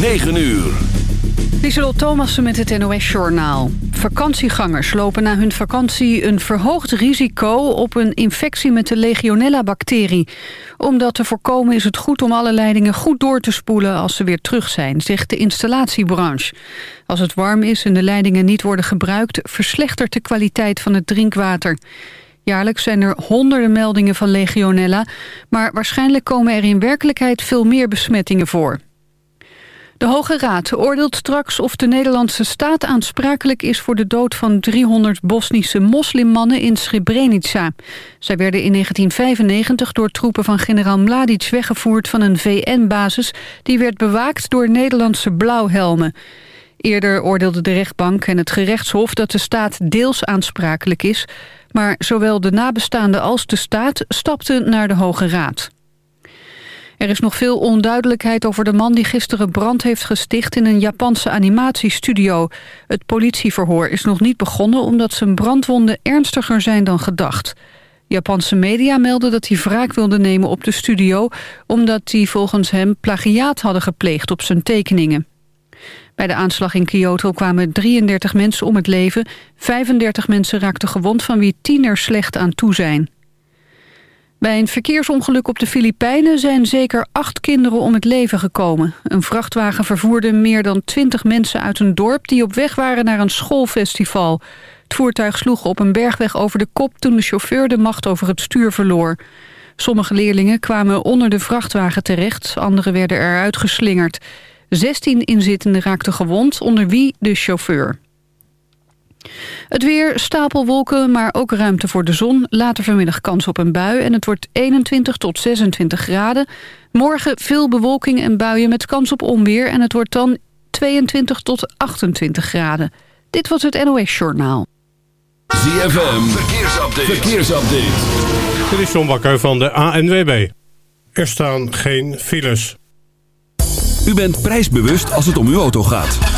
9 uur. Lieselot Thomassen met het NOS-journaal. Vakantiegangers lopen na hun vakantie een verhoogd risico... op een infectie met de Legionella-bacterie. Om dat te voorkomen is het goed om alle leidingen goed door te spoelen... als ze weer terug zijn, zegt de installatiebranche. Als het warm is en de leidingen niet worden gebruikt... verslechtert de kwaliteit van het drinkwater. Jaarlijks zijn er honderden meldingen van Legionella... maar waarschijnlijk komen er in werkelijkheid veel meer besmettingen voor. De Hoge Raad oordeelt straks of de Nederlandse staat aansprakelijk is voor de dood van 300 Bosnische moslimmannen in Srebrenica. Zij werden in 1995 door troepen van generaal Mladic weggevoerd van een VN-basis die werd bewaakt door Nederlandse blauwhelmen. Eerder oordeelde de rechtbank en het gerechtshof dat de staat deels aansprakelijk is, maar zowel de nabestaanden als de staat stapten naar de Hoge Raad. Er is nog veel onduidelijkheid over de man die gisteren brand heeft gesticht in een Japanse animatiestudio. Het politieverhoor is nog niet begonnen omdat zijn brandwonden ernstiger zijn dan gedacht. Japanse media melden dat hij wraak wilde nemen op de studio... omdat die volgens hem plagiaat hadden gepleegd op zijn tekeningen. Bij de aanslag in Kyoto kwamen 33 mensen om het leven. 35 mensen raakten gewond van wie tien er slecht aan toe zijn. Bij een verkeersongeluk op de Filipijnen zijn zeker acht kinderen om het leven gekomen. Een vrachtwagen vervoerde meer dan twintig mensen uit een dorp... die op weg waren naar een schoolfestival. Het voertuig sloeg op een bergweg over de kop... toen de chauffeur de macht over het stuur verloor. Sommige leerlingen kwamen onder de vrachtwagen terecht. Anderen werden eruit geslingerd. Zestien inzittenden raakten gewond, onder wie de chauffeur. Het weer, stapelwolken, maar ook ruimte voor de zon. Later vanmiddag kans op een bui en het wordt 21 tot 26 graden. Morgen veel bewolking en buien met kans op onweer... en het wordt dan 22 tot 28 graden. Dit was het NOS Journaal. ZFM, verkeersupdate. verkeersupdate. Dit is John Bakker van de ANWB. Er staan geen files. U bent prijsbewust als het om uw auto gaat.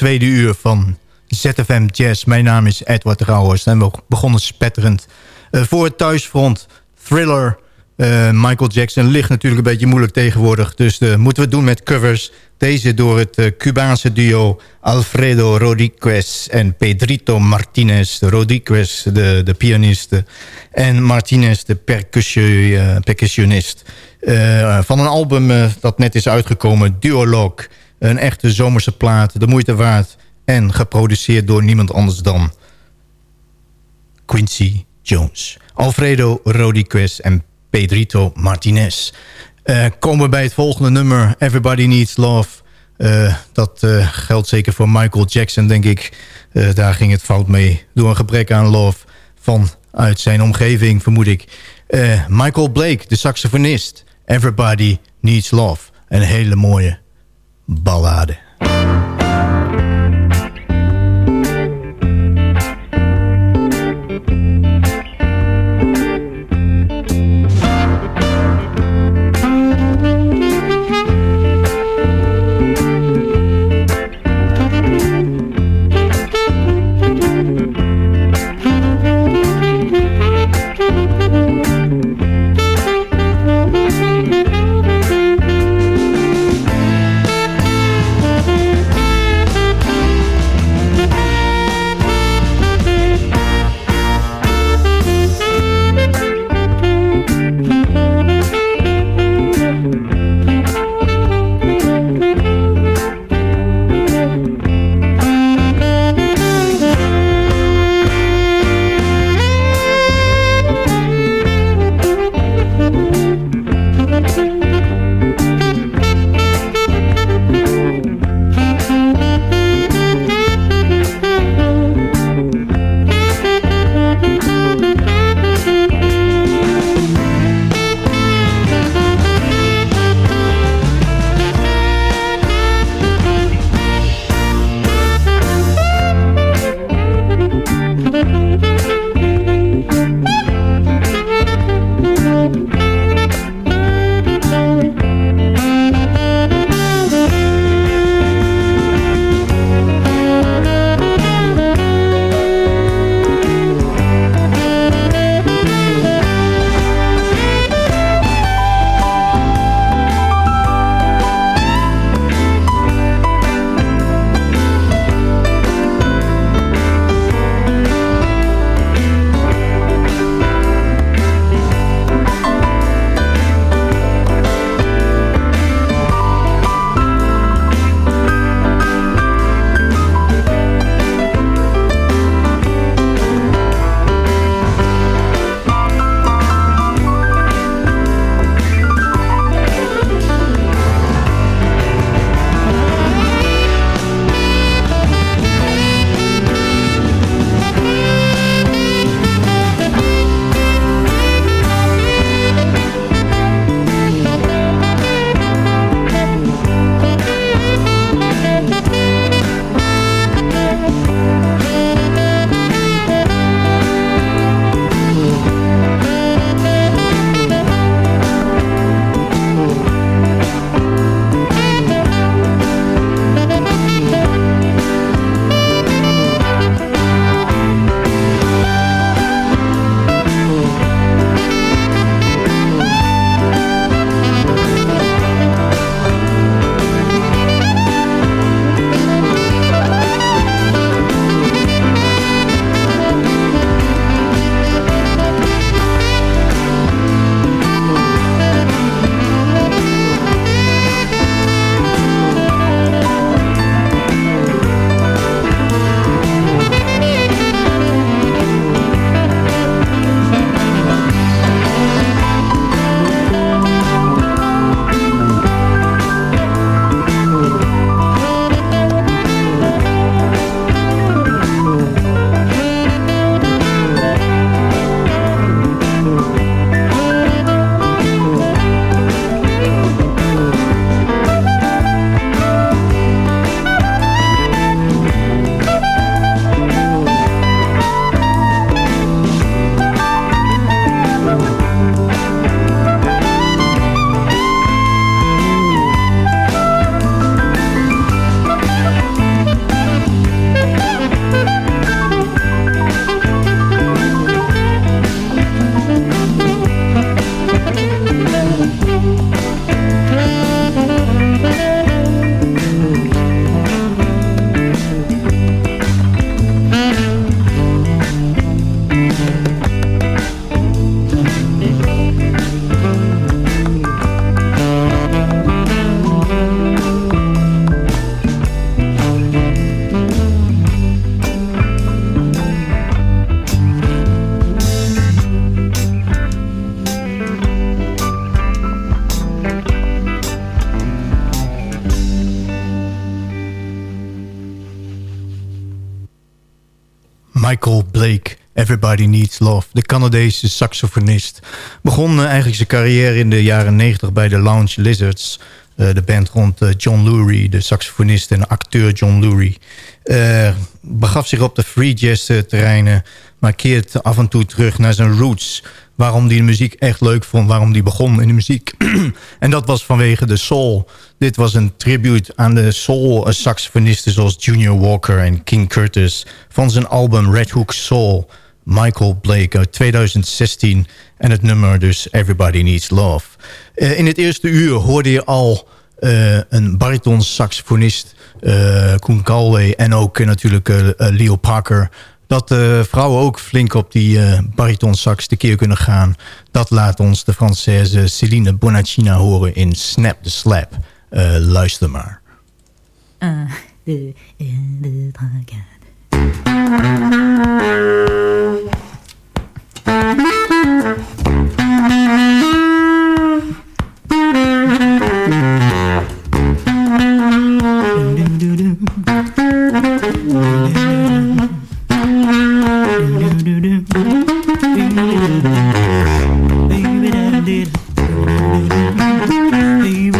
Tweede uur van ZFM Jazz. Mijn naam is Edward Rauwers en we begonnen spetterend. Uh, voor het thuisfront, Thriller, uh, Michael Jackson ligt natuurlijk een beetje moeilijk tegenwoordig. Dus uh, moeten we doen met covers. Deze door het Cubaanse duo Alfredo Rodriguez en Pedrito Martinez. Rodriguez, de, de pianist, en Martinez, de percussionist. van een album dat net is uitgekomen, Duologue. Een echte zomerse plaat, de moeite waard. En geproduceerd door niemand anders dan Quincy Jones. Alfredo Rodriguez en Pedrito Martinez. Uh, komen we bij het volgende nummer, Everybody Needs Love. Uh, dat uh, geldt zeker voor Michael Jackson, denk ik. daar ging het fout mee. Door een gebrek aan love vanuit zijn omgeving, vermoed ik. Michael Blake, de saxofonist. Everybody Needs Love. Een hele mooie Ballade. Needs Love. De Canadese saxofonist. Begon uh, eigenlijk zijn carrière in de jaren 90 bij de Lounge Lizards. Uh, de band rond uh, John Lurie, de saxofonist en acteur John Lurie. begaf zich op de free jazz terreinen, maar keert af en toe terug naar zijn roots waarom hij de muziek echt leuk vond, waarom hij begon in de muziek. en dat was vanwege de soul. Dit was een tribute aan de soul saxofonisten zoals Junior Walker en King Curtis... van zijn album Red Hook Soul, Michael Blake uit 2016... en het nummer dus Everybody Needs Love. Uh, in het eerste uur hoorde je al uh, een bariton saxofonist... Uh, Koen Galway en ook natuurlijk Leo Parker dat de vrouwen ook flink op die uh, bariton sax keer kunnen gaan. Dat laat ons de Française Celine Bonacina horen in Snap the Slap. Luister maar. Baby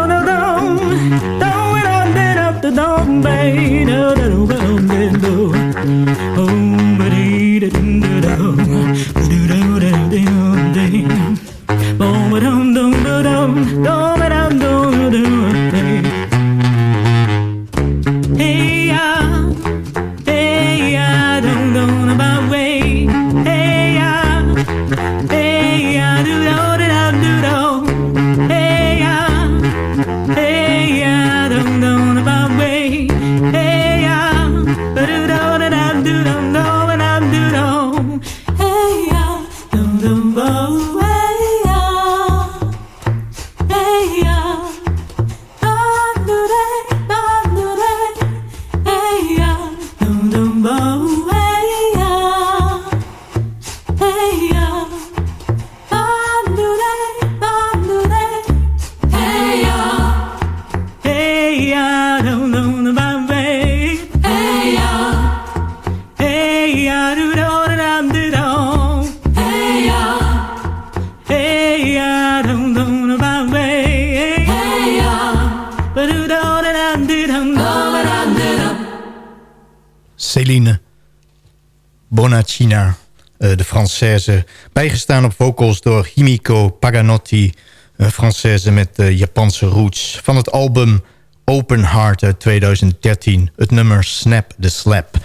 Bijgestaan op vocals door Himiko Paganotti, een Française met uh, Japanse roots. Van het album Open Heart uit 2013, het nummer Snap the Slap.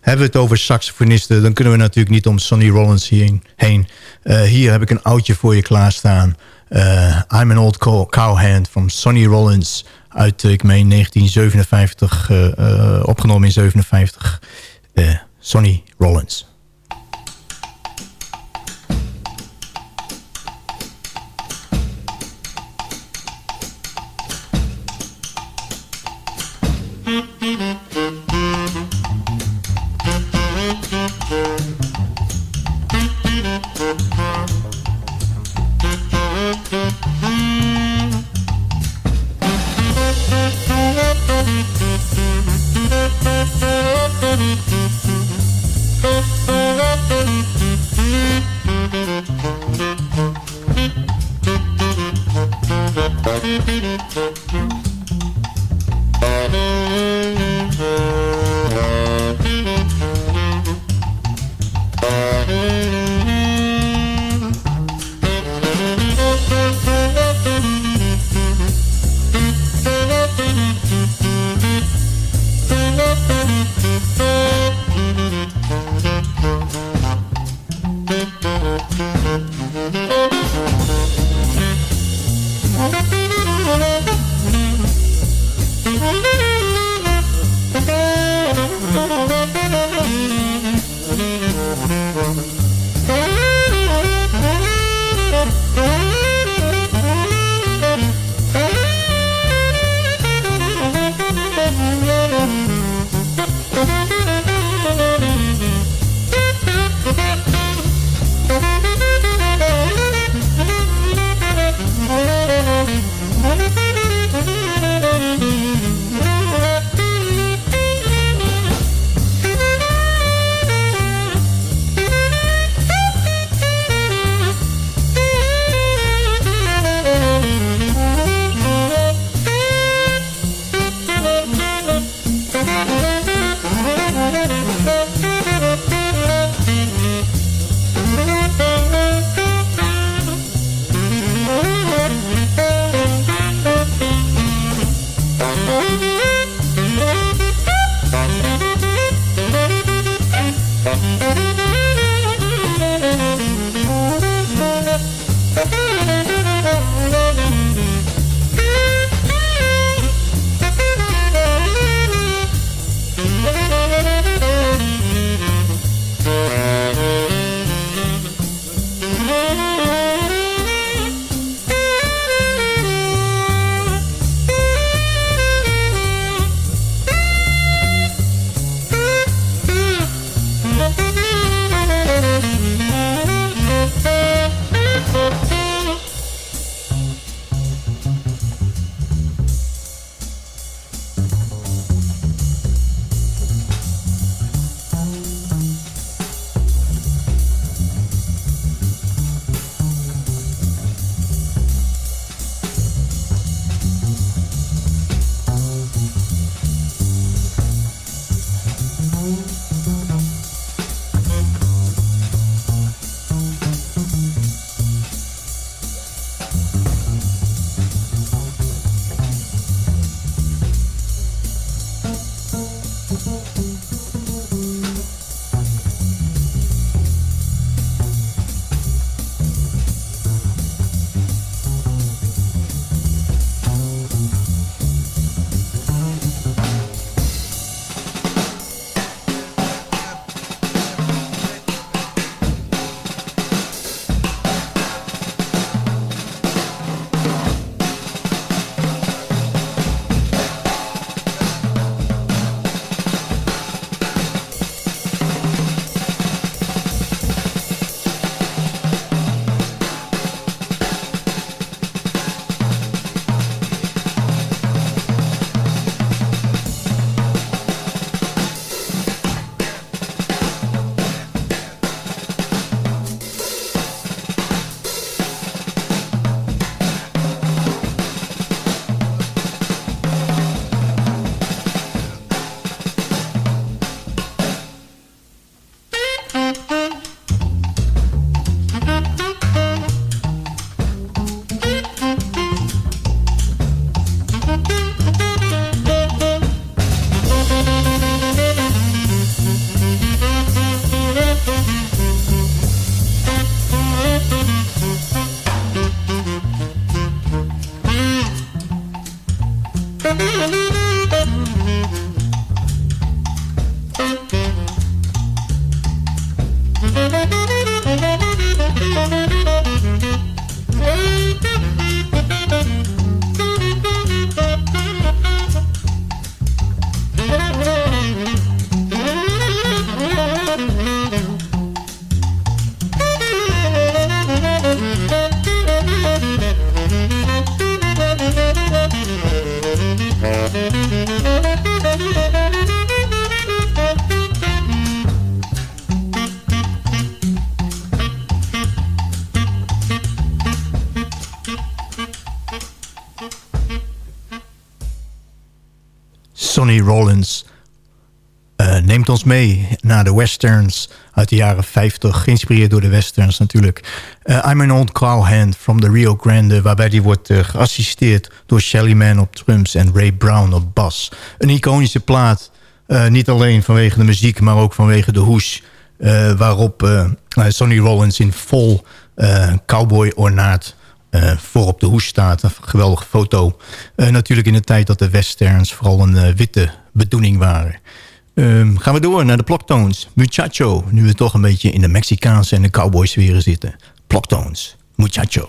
Hebben we het over saxofonisten, dan kunnen we natuurlijk niet om Sonny Rollins heen. Uh, hier heb ik een oudje voor je klaarstaan. Uh, I'm an Old Cowhand van Sonny Rollins uit, ik meen, 1957, uh, opgenomen in 57. Sonny Rollins. Rollins uh, neemt ons mee naar de westerns uit de jaren 50. Geïnspireerd door de westerns natuurlijk. Uh, I'm an old cowhand from the Rio Grande... waarbij die wordt uh, geassisteerd door Shelly Man op drums... en Ray Brown op bas. Een iconische plaat. niet alleen vanwege de muziek, maar ook vanwege de hoes... waarop Sonny Rollins in vol cowboy-ornaat... Eh, voor op de hoes staat. Een geweldige foto. Eh, natuurlijk in de tijd dat de westerns vooral een eh, witte bedoeling waren. Ehm, gaan we door naar de Ploktones. Muchacho, nu we toch een beetje in de Mexicaanse en de cowboys weer zitten. Ploktones, Muchacho.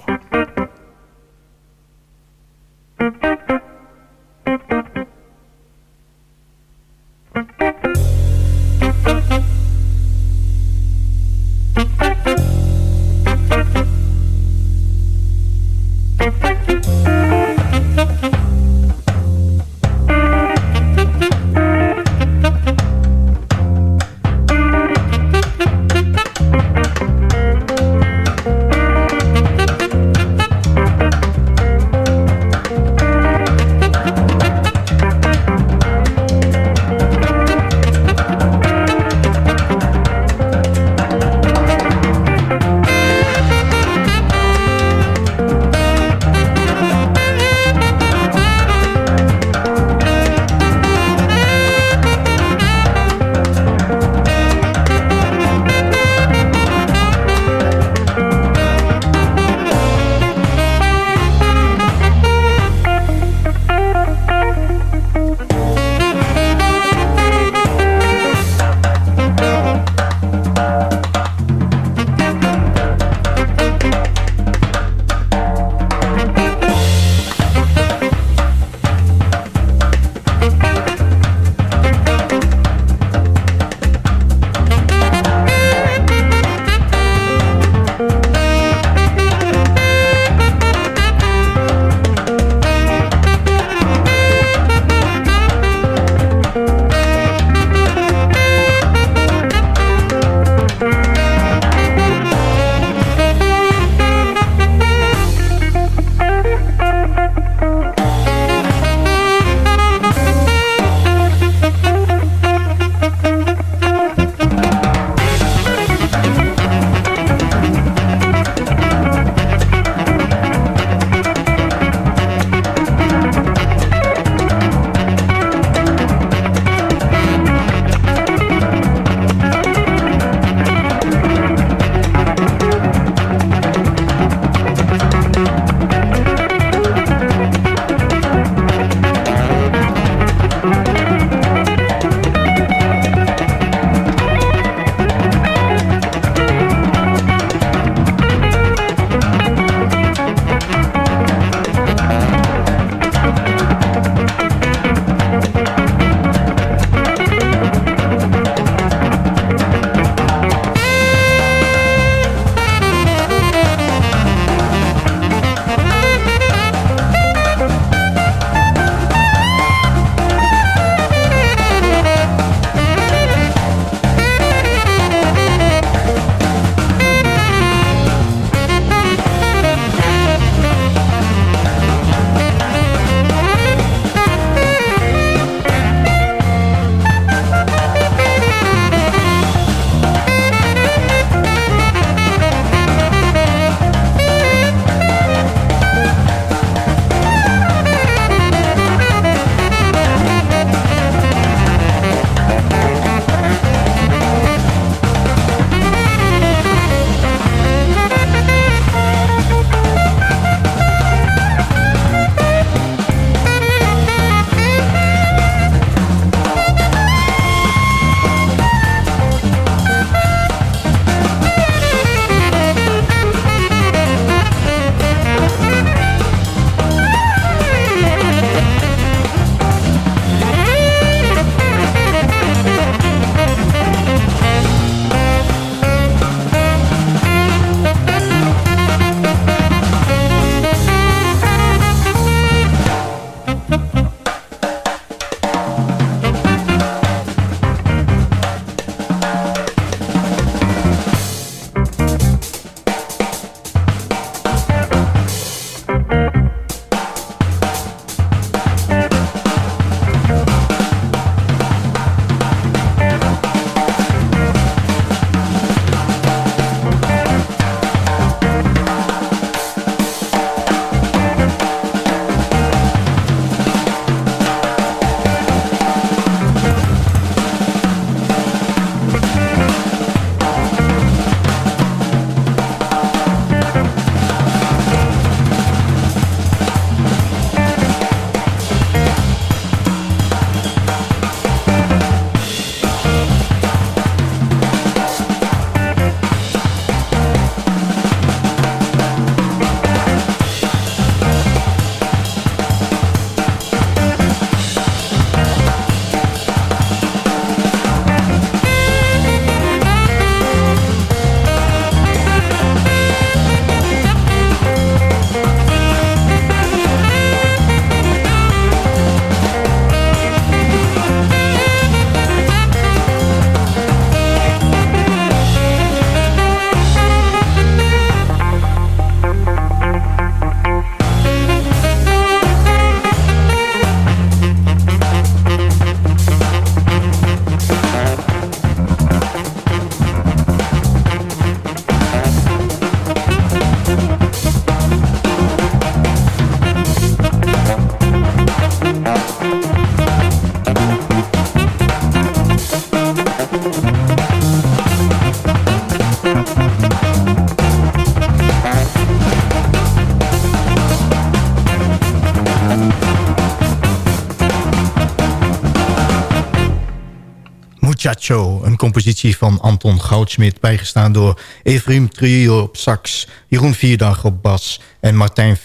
Een compositie van Anton Goudsmit, bijgestaan door Evrim Trio op sax... Jeroen Vierdag op bas en Martijn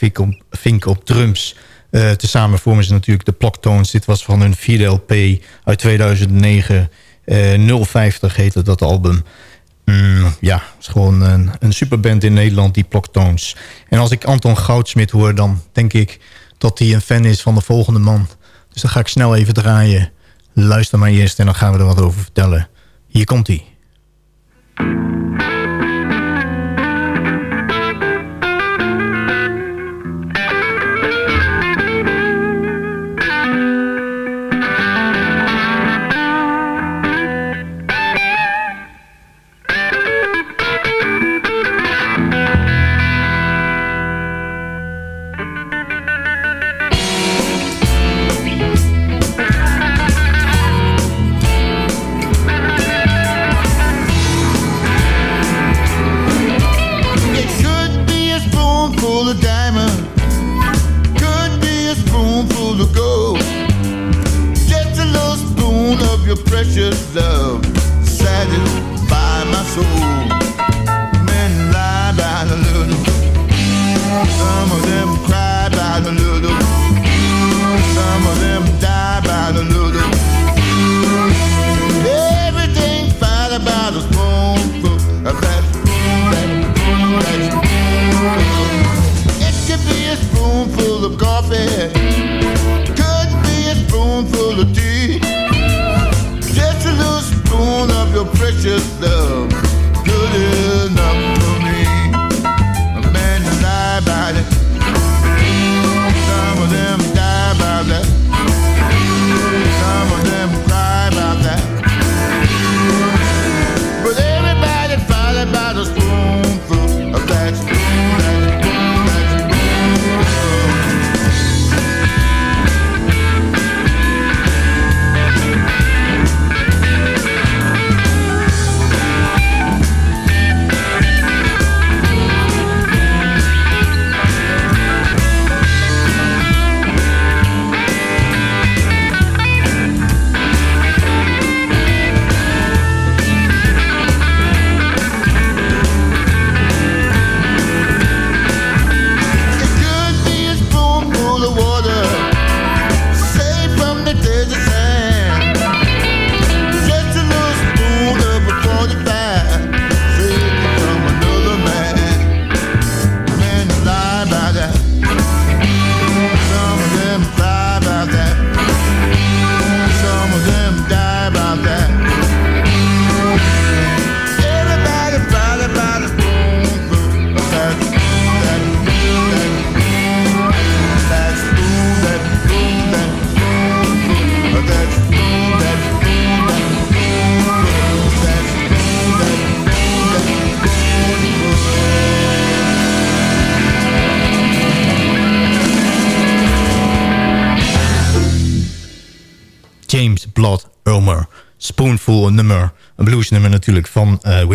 Vink op, drums. Uh, tezamen vormen ze natuurlijk de Ploktones. Dit was van hun vierde LP uit 2009. Uh, 050 heette dat album. Mm, ja, het is gewoon een, een superband in Nederland, die Ploktones. En als ik Anton Goudsmit hoor, dan denk ik dat hij een fan is van de volgende man. Dus dan ga ik snel even draaien. Luister maar eerst en dan gaan we er wat over vertellen. Hier komt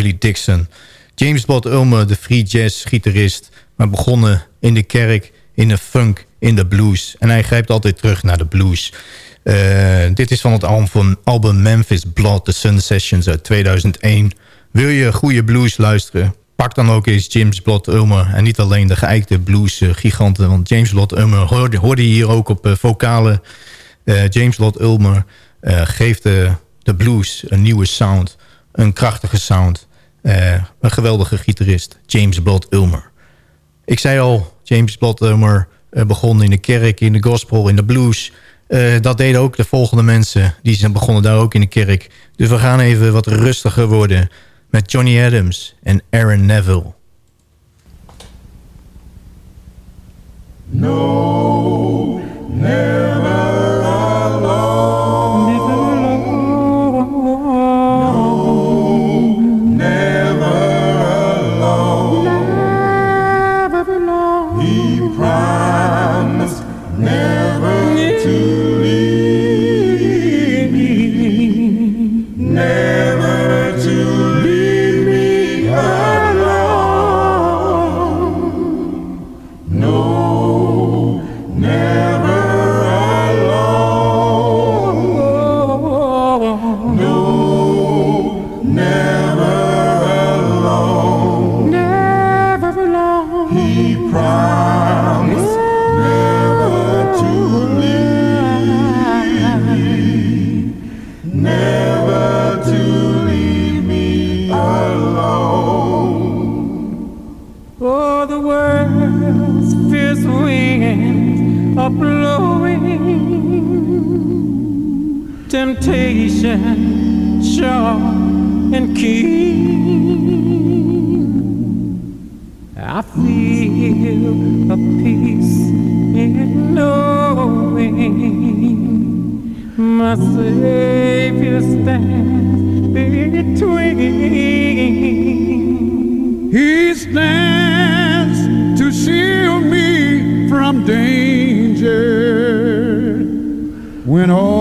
Willie Dixon. James Bot Ulmer, de free jazz gitarist, maar begonnen in de kerk, in de funk, in de blues. En hij grijpt altijd terug naar de blues. Uh, dit is van het album, album Memphis Blood, The Sun Sessions uit 2001. Wil je goede blues luisteren? Pak dan ook eens James Blood Ulmer. En niet alleen de geëikte blues giganten. Want James Blood Ulmer hoorde, hoorde hier ook op uh, vocalen. James Blood Ulmer geeft de de blues, een nieuwe sound, een krachtige sound. Uh, een geweldige gitarist, James Blood Ulmer. Ik zei al, James Blood Ulmer uh, begon in de kerk, in de gospel, in de blues. Uh, dat deden ook de volgende mensen. Die zijn begonnen daar ook in de kerk. Dus we gaan even wat rustiger worden met Johnny Adams en Aaron Neville. No, never stands to shield me from danger. When all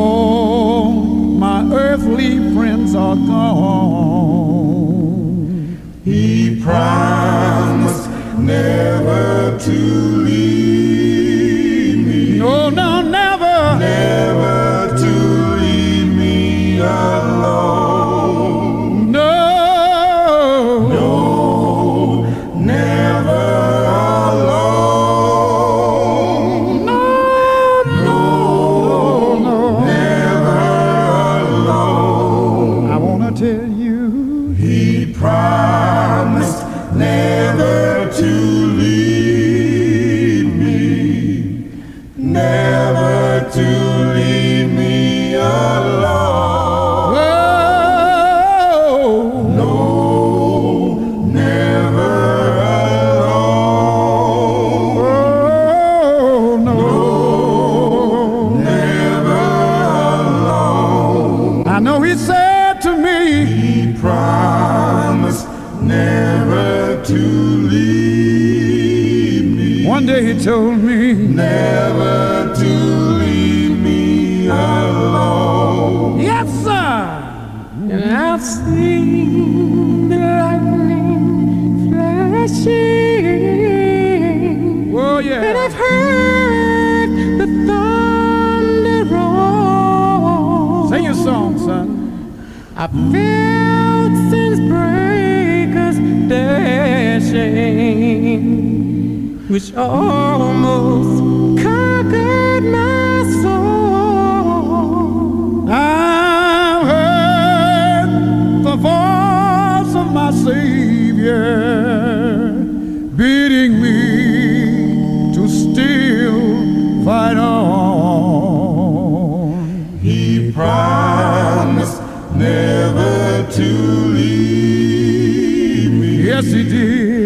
decidir.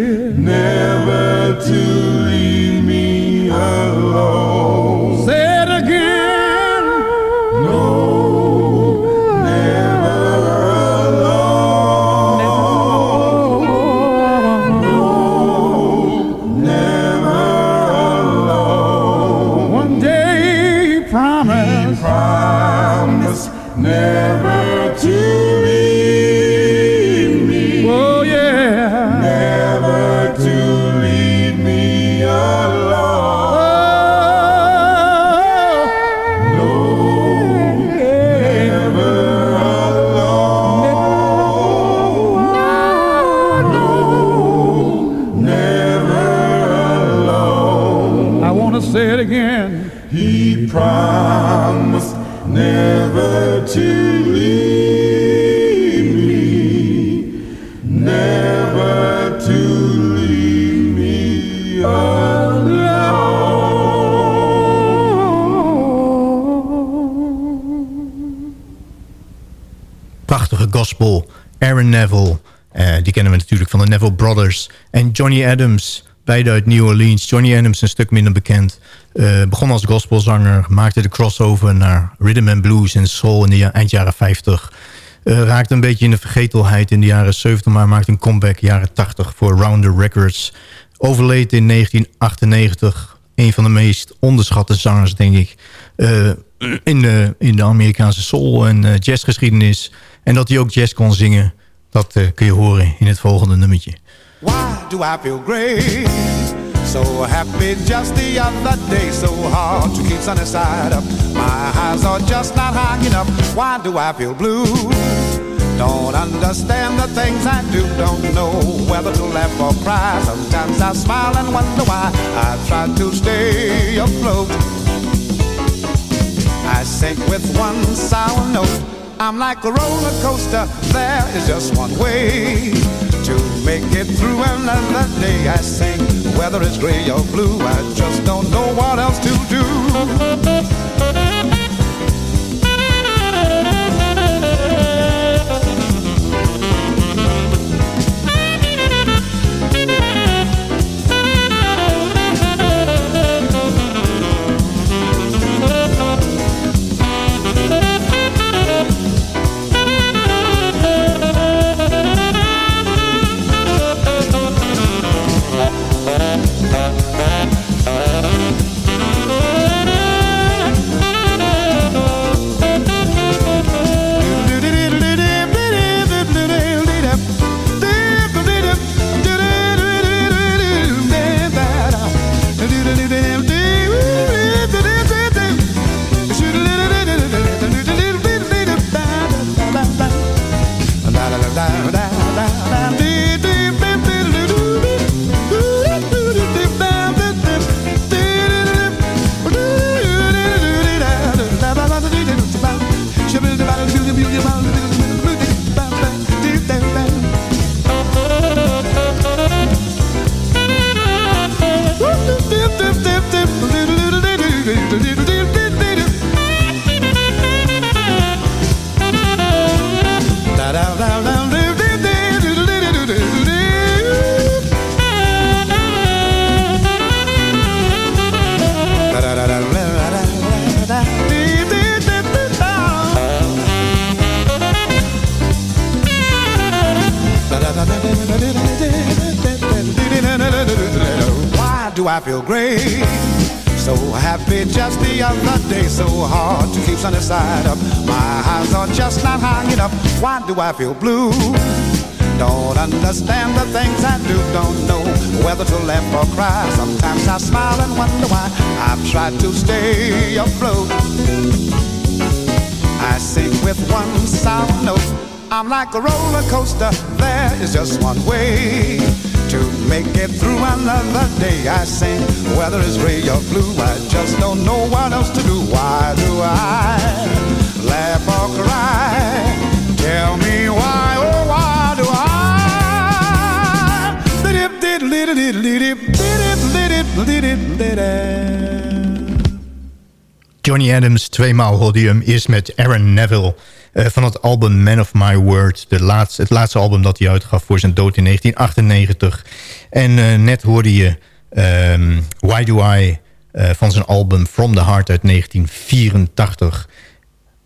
Eh, die kennen we natuurlijk van de Neville Brothers. En Johnny Adams. Beide uit New Orleans. Johnny Adams een stuk minder bekend. Eh, begon als gospelzanger. Maakte de crossover naar rhythm and blues en soul in de eind jaren 50. Eh, raakte een beetje in de vergetelheid in de jaren 70... maar maakte een comeback jaren 80 voor Rounder Records. Overleed in 1998. Een van de meest onderschatte zangers, denk ik... in, de, in de Amerikaanse soul- en jazzgeschiedenis. En dat hij ook jazz kon zingen... dat eh, kun je horen in het volgende nummertje. Why do I feel great? So happy just the other day. So hard to keep sunny side up. My eyes are just not high enough. Why do I feel blue? Don't understand the things I do. Don't know whether to laugh or cry. Sometimes I smile and wonder why. I try to stay afloat. I sink with one sour note. I'm like a roller coaster. There is just one way to make it through another day. I sing whether it's gray or blue. I just don't know what else to do. Why do I feel great? So happy just the other day, so hard to keep sunny side up. My eyes are just not high enough. Why do I feel blue? Don't understand the things I do, don't know whether to laugh or cry. Sometimes I smile and wonder why I've tried to stay afloat. I sing with one sound note. I'm like a roller coaster, there is just one way make it through another day. I sing whether it's gray or blue, I just don't know what else to do. Why do I laugh or cry? Tell me why, oh why do I? Johnny Adams, tweemaal hem. Eerst met Aaron Neville van het album Man of My Word. De laatste, het laatste album dat hij uitgaf voor zijn dood in 1998. En uh, net hoorde je um, Why Do I uh, van zijn album From the Heart uit 1984.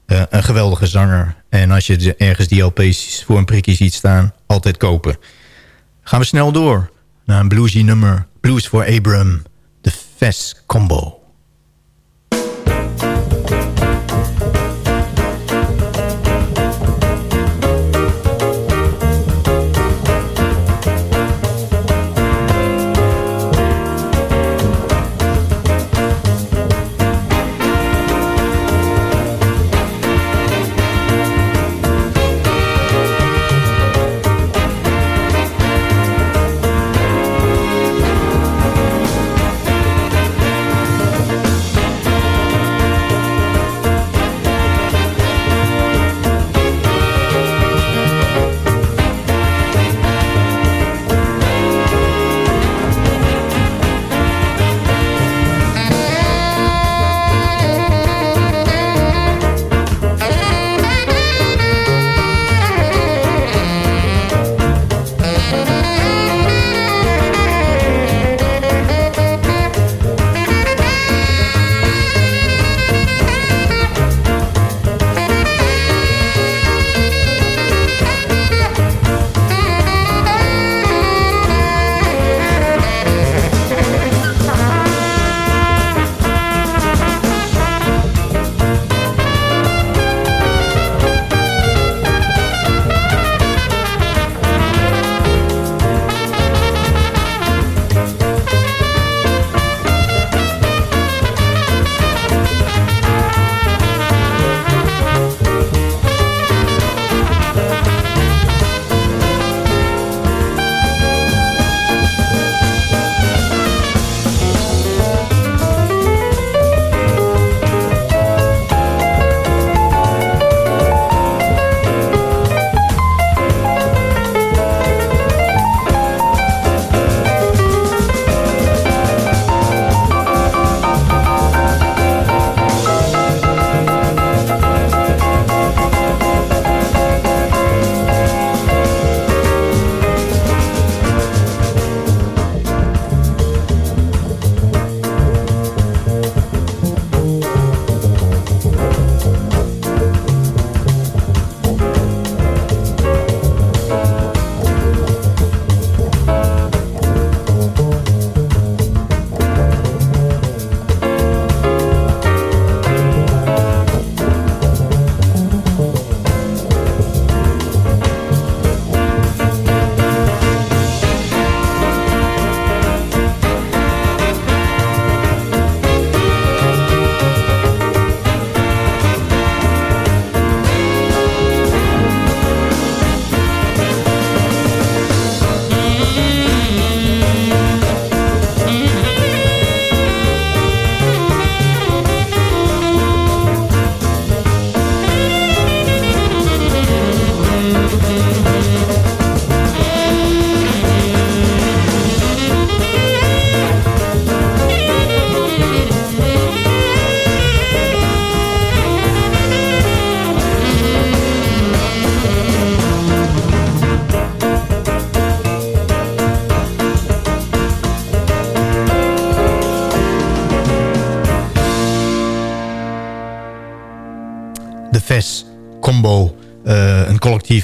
een geweldige zanger. En als je ergens die LP's voor een prikje ziet staan, altijd kopen. Gaan we snel door naar een bluesy nummer. Blues for Abram, de Fes Combo.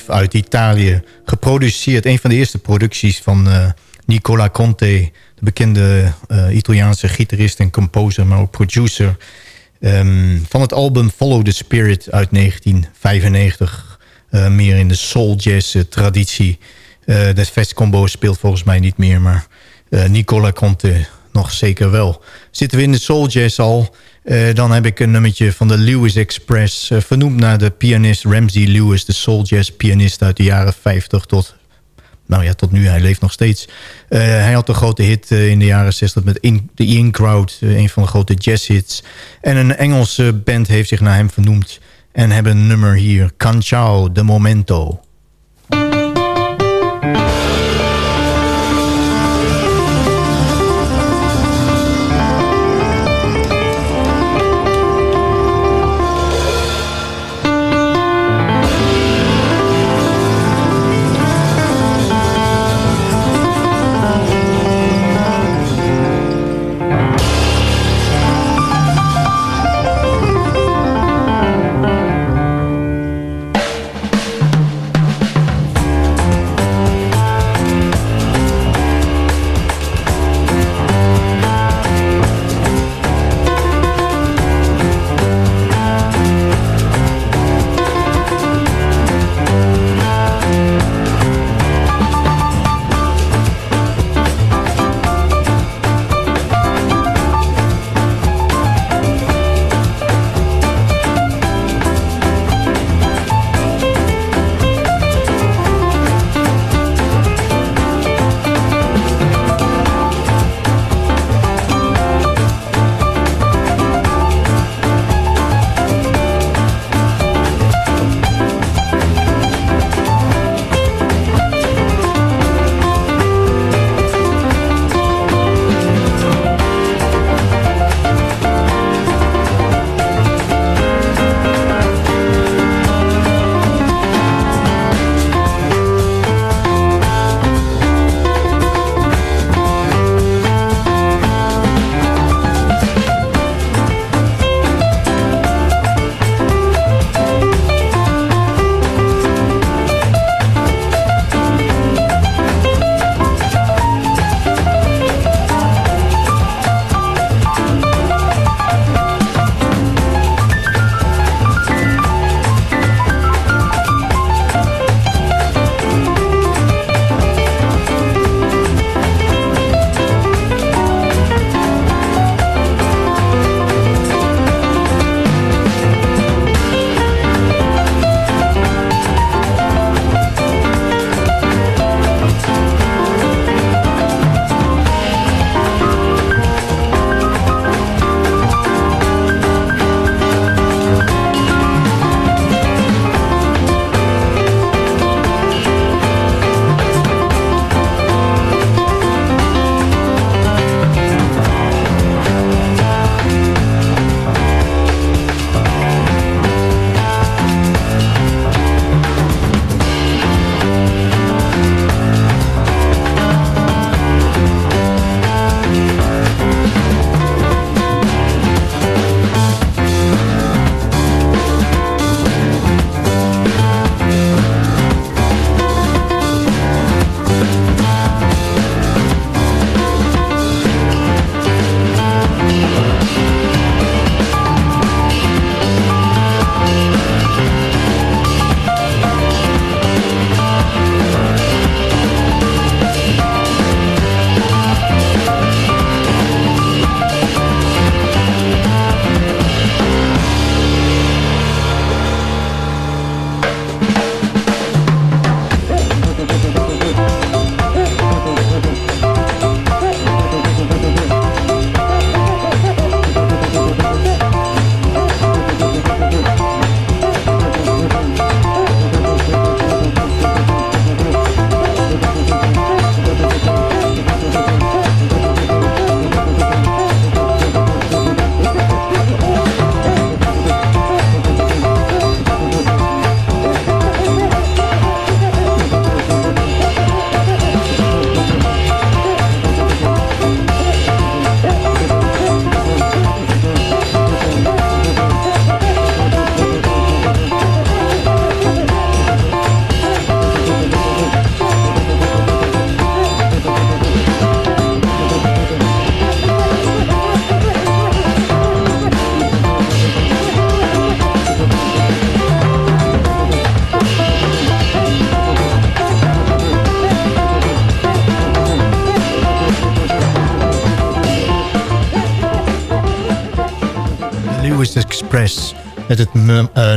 Uit Italië geproduceerd. Een van de eerste producties van uh, Nicola Conte, De bekende Italiaanse gitarist en composer, maar ook producer... Ehm, van het album Follow the Spirit uit 1995. meer in de soul jazz traditie. de Fest Combo speelt volgens mij niet meer, maar Nicola Conte nog zeker wel. Zitten we in de soul jazz al... Uh, dan heb ik een nummertje van de Lewis Express... Uh, vernoemd naar de pianist Ramsey Lewis... de soul jazz pianist uit de jaren 50 tot... Nou ja, tot nu, hij leeft nog steeds. Uh, hij had een grote hit in de jaren 60 met in, The In Crowd... een van de grote jazzhits. En een Engelse band heeft zich naar hem vernoemd... en hebben een nummer hier, Canciao de Momento... Express... met het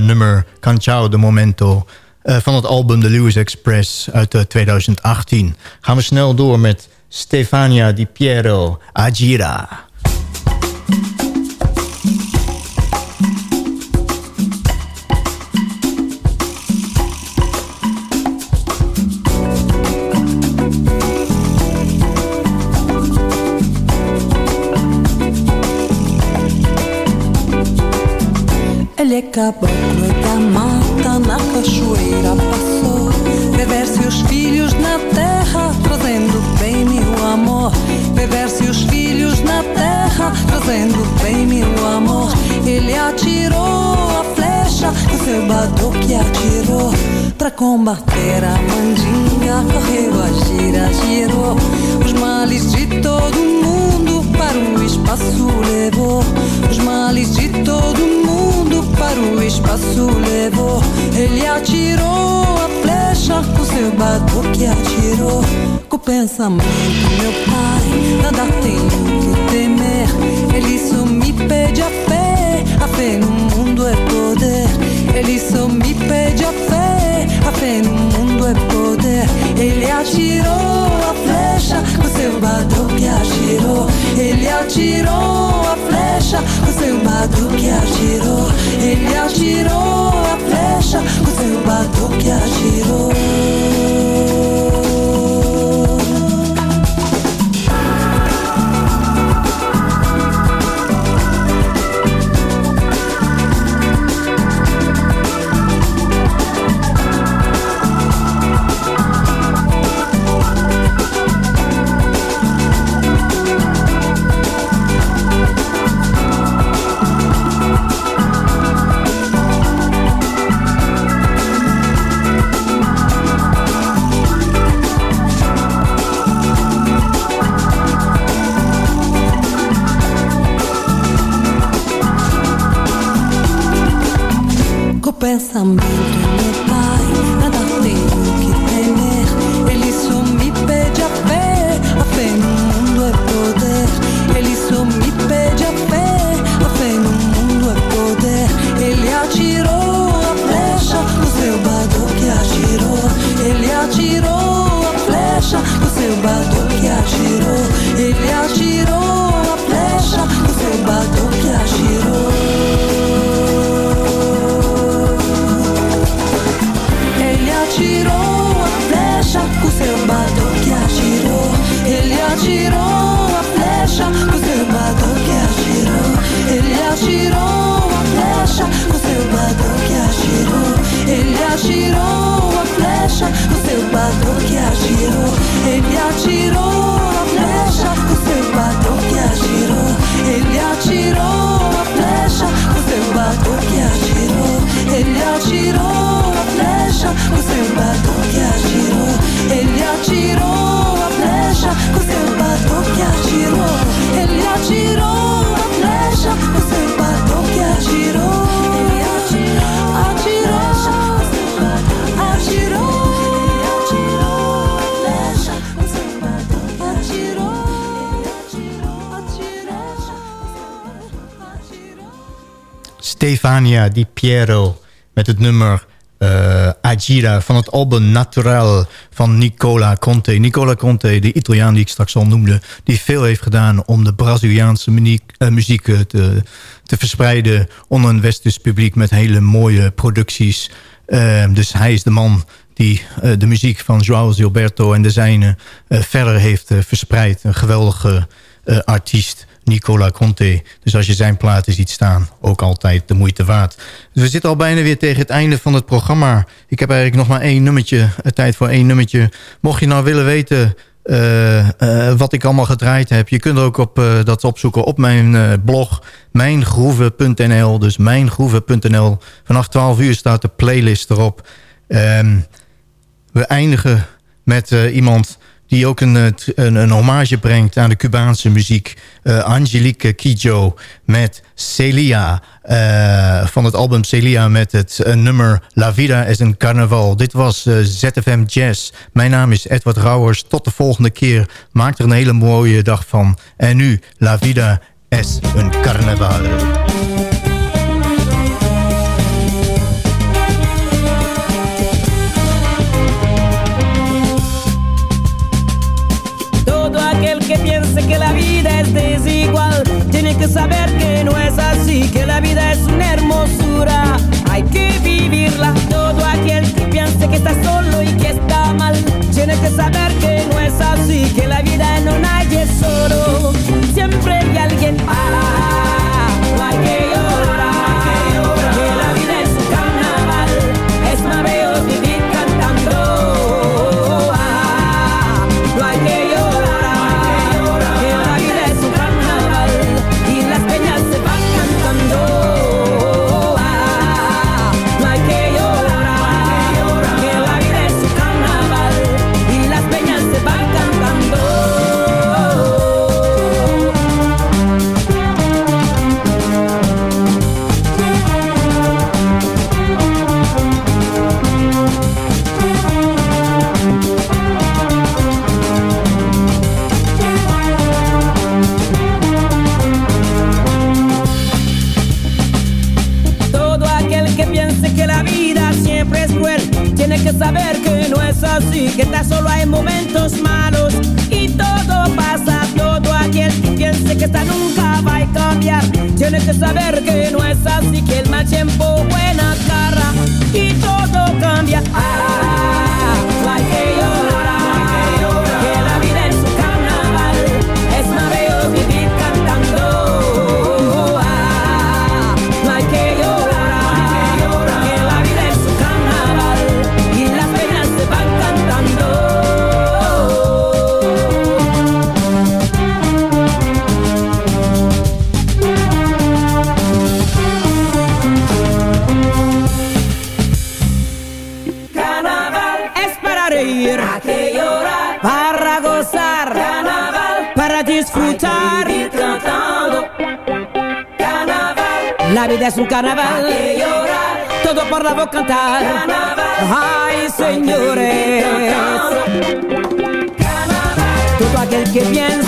nummer Canciao de Momento... van het album The Lewis Express uit 2018. Gaan we snel door met Stefania Di Piero Agira... Ele caboclo da mata na cachoeira passou. Beber-se os filhos na terra trazendo bem meu amor. Beber-se os filhos na terra trazendo bem meu amor. Ele atirou a flecha que seu baduque atirou. Pra combater a mandinga correu a gira, girou. Os males de todo mundo para o espaço levou. Os males de todo mundo para o espaço levou. Ele atirou a flecha com seu batuque atirou. Com o pensamento meu pai Nada tenho que temer. Ele só me pede a fé A fé no mundo é poder. Ele só me pede a fé A fé no mundo é poder. Ele atirou seu batuque atirou. Ele atirou a flecha com seu batuque atirou. Ele atirou a flecha com seu batuque atirou pensamento Piero met het nummer uh, Agira van het album Natural van Nicola Conte. Nicola Conte, de Italiaan die ik straks al noemde... die veel heeft gedaan om de Braziliaanse muziek, uh, muziek te, te, verspreiden... onder een westers publiek met hele mooie producties. Uh, dus hij is de man die de muziek van João Gilberto en de zijne verder heeft verspreid. Een geweldige artiest. Nicola Conte. Dus als je zijn platen ziet staan, ook altijd de moeite waard. Dus we zitten al bijna weer tegen het einde van het programma. Ik heb eigenlijk nog maar één nummertje, uh, tijd voor één nummertje. Mocht je nou willen weten uh, uh, wat ik allemaal gedraaid heb... je kunt ook op, dat opzoeken op mijn blog mijngroeven.nl. Dus mijngroeven.nl. Vanaf 12 uur staat de playlist erop. Um, we eindigen met iemand die ook een, een, een, hommage brengt aan de Cubaanse muziek. Uh, Angelique Kidjo met Celia. Uh, van het album Celia met het nummer La Vida es een carnaval. Dit was ZFM Jazz. Mijn naam is Edward Rauwers. Tot de volgende keer. Maak er een hele mooie dag van. En nu La Vida es een carnaval. saber que no es así, que la vida es una hermosura. Hay que vivirla. Todo aquel que piense que está solo y que está mal, tiene que saber que no es así, que la vida no nadie es solo. Siempre hay alguien para. de saber que no es así que el mal tiempo es un carnaval. Llorar, todo por la voz cantar. Carnaval, Ay, señores. Todo aquel que piensa